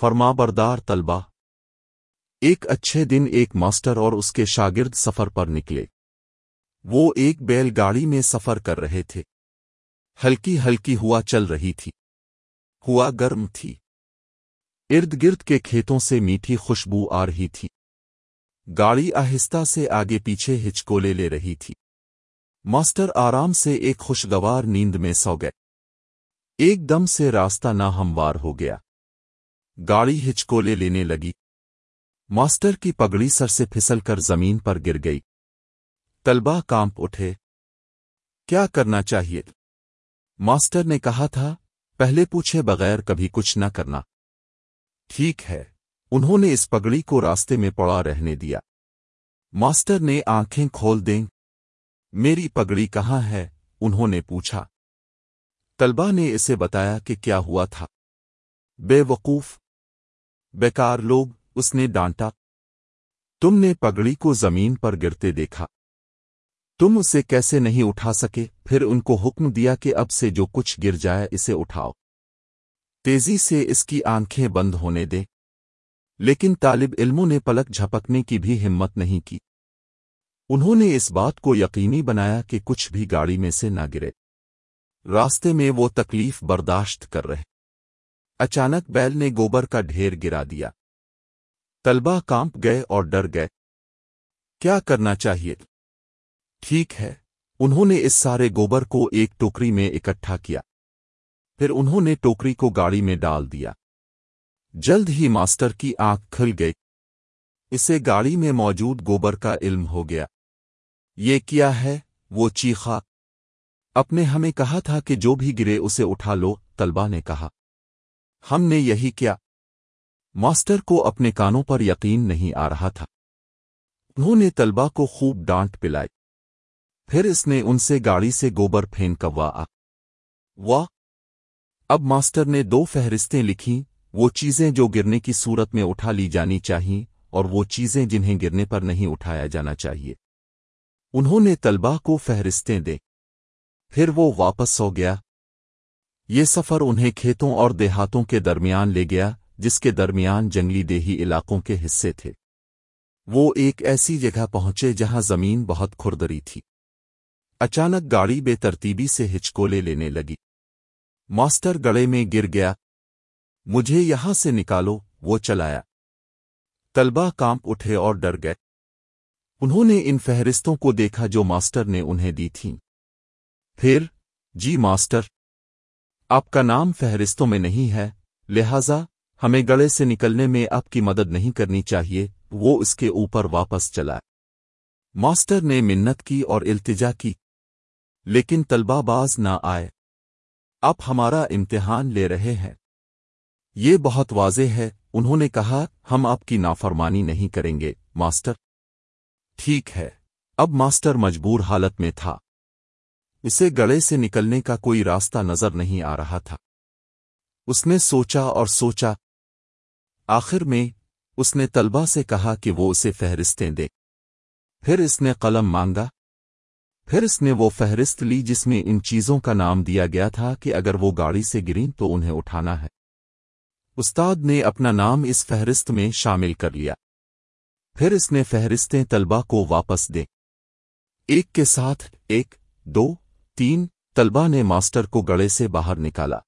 فرما بردار طلبہ۔ ایک اچھے دن ایک ماسٹر اور اس کے شاگرد سفر پر نکلے۔ وہ ایک بیل گاڑی میں سفر کر رہے تھے۔ ہلکی ہلکی ہوا چل رہی تھی۔ ہوا گرم تھی۔ ارد گرد کے کھیتوں سے میٹھی خوشبو آ رہی تھی۔ گاڑی آہستہ سے آگے پیچھے ہچکولے لے رہی تھی۔ ماسٹر آرام سے ایک خوشگوار نیند میں سو گئے۔ ایک دم سے راستہ نہ ہموار ہو گیا۔ گاڑی ہچکولے لینے لگی۔ ماسٹر کی پگڑی سر سے پھسل کر زمین پر گر گئی۔ طلبہ کانپ اٹھے۔ کیا کرنا چاہیے؟ ماسٹر نے کہا تھا، پہلے پوچھے بغیر کبھی کچھ نہ کرنا۔ ٹھیک ہے، انہوں نے اس پگڑی کو راستے میں پڑا رہنے دیا۔ ماسٹر نے آنکھیں کھول دیں۔ میری پگڑی کہاں ہے؟ انہوں نے پوچھا۔ طلبہ نے اسے بتایا کہ کیا ہوا تھا۔ بے وقوف، بیکار لوگ اس نے ڈانٹا۔ تم نے پگڑی کو زمین پر گرتے دیکھا۔ تم اسے کیسے نہیں اٹھا سکے، پھر ان کو حکم دیا کہ اب سے جو کچھ گر جائے اسے اٹھاؤ۔ تیزی سے اس کی آنکھیں بند ہونے دے لیکن طالب علموں نے پلک جھپکنے کی بھی ہمت نہیں کی۔ انہوں نے اس بات کو یقینی بنایا کہ کچھ بھی گاڑی میں سے نہ گرے۔ راستے میں وہ تکلیف برداشت کر رہے۔ اچانک بیل نے گوبر کا ڈھیر گرا دیا۔ طلبہ کانپ گئے اور ڈر گئے۔ کیا کرنا چاہیے؟ ٹھیک ہے۔ انہوں نے اس سارے گوبر کو ایک ٹوکری میں اکٹھا کیا۔ پھر انہوں نے ٹوکری کو گاڑی میں ڈال دیا۔ جلد ہی ماسٹر کی آنکھ کھل گئی۔ اسے گاڑی میں موجود گوبر کا علم ہو گیا۔ یہ کیا ہے؟ وہ چیخا۔ اپنے ہمیں کہا تھا کہ جو بھی گرے اسے اٹھا لو، طلبہ نے کہا۔ ہم نے یہی کیا۔ ماسٹر کو اپنے کانوں پر یقین نہیں آ رہا تھا۔ انہوں نے طلبہ کو خوب ڈانٹ پلائی۔ پھر اس نے ان سے گاڑی سے گوبر پھینک آ۔ واہ۔ اب ماسٹر نے دو فہرستیں لکھیں۔ وہ چیزیں جو گرنے کی صورت میں اٹھا لی جانی چاہیے اور وہ چیزیں جنہیں گرنے پر نہیں اٹھایا جانا چاہیے۔ انہوں نے طلبہ کو فہرستیں دے پھر وہ واپس سو گیا۔ یہ سفر انہیں کھیتوں اور دیہاتوں کے درمیان لے گیا، جس کے درمیان جنگلی دیہی علاقوں کے حصے تھے۔ وہ ایک ایسی جگہ پہنچے جہاں زمین بہت کھردری تھی۔ اچانک گاڑی بے ترتیبی سے ہچکولے لینے لگی۔ ماسٹر گڑے میں گر گیا۔ مجھے یہاں سے نکالو۔ وہ چلایا۔ طلبہ کانپ اٹھے اور ڈر گئے۔ انہوں نے ان فہرستوں کو دیکھا جو ماسٹر نے انہیں دی تھیں۔ پھر جی ماسٹر آپ کا نام فہرستوں میں نہیں ہے، لہذا ہمیں گڑے سے نکلنے میں آپ کی مدد نہیں کرنی چاہیے، وہ اس کے اوپر واپس چلا۔ ماسٹر نے منت کی اور التجا کی، لیکن طلبہ باز نہ آئے۔ اب ہمارا امتحان لے رہے ہیں۔ یہ بہت واضح ہے، انہوں نے کہا، ہم آپ کی نافرمانی نہیں کریں گے، ماسٹر۔ ٹھیک ہے۔ اب ماسٹر مجبور حالت میں تھا۔ اسے گڑے سے نکلنے کا کوئی راستہ نظر نہیں آ رہا تھا۔ اس نے سوچا اور سوچا، آخر میں اس نے طلبہ سے کہا کہ وہ اسے فہرستیں دے۔ پھر اس نے قلم مانگا۔ پھر اس نے وہ فہرست لی جس میں ان چیزوں کا نام دیا گیا تھا کہ اگر وہ گاڑی سے گریں تو انہیں اٹھانا ہے۔ استاد نے اپنا نام اس فہرست میں شامل کر لیا۔ پھر اس نے فہرستیں طلبہ کو واپس دیں۔ ایک کے ساتھ ایک، دو تین، طلبہ نے ماسٹر کو گڑے سے باہر نکالا۔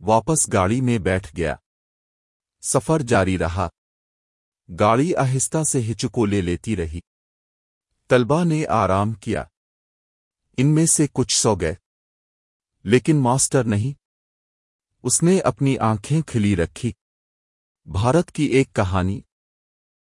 واپس گاڑی میں بیٹھ گیا۔ سفر جاری رہا۔ گاڑی آہستہ سے ہچکو لے لیتی رہی۔ طلبہ نے آرام کیا۔ ان میں سے کچھ سو گئے۔ لیکن ماسٹر نہیں۔ اس نے اپنی آنکھیں کھلی رکھی۔ بھارت کی ایک کہانی۔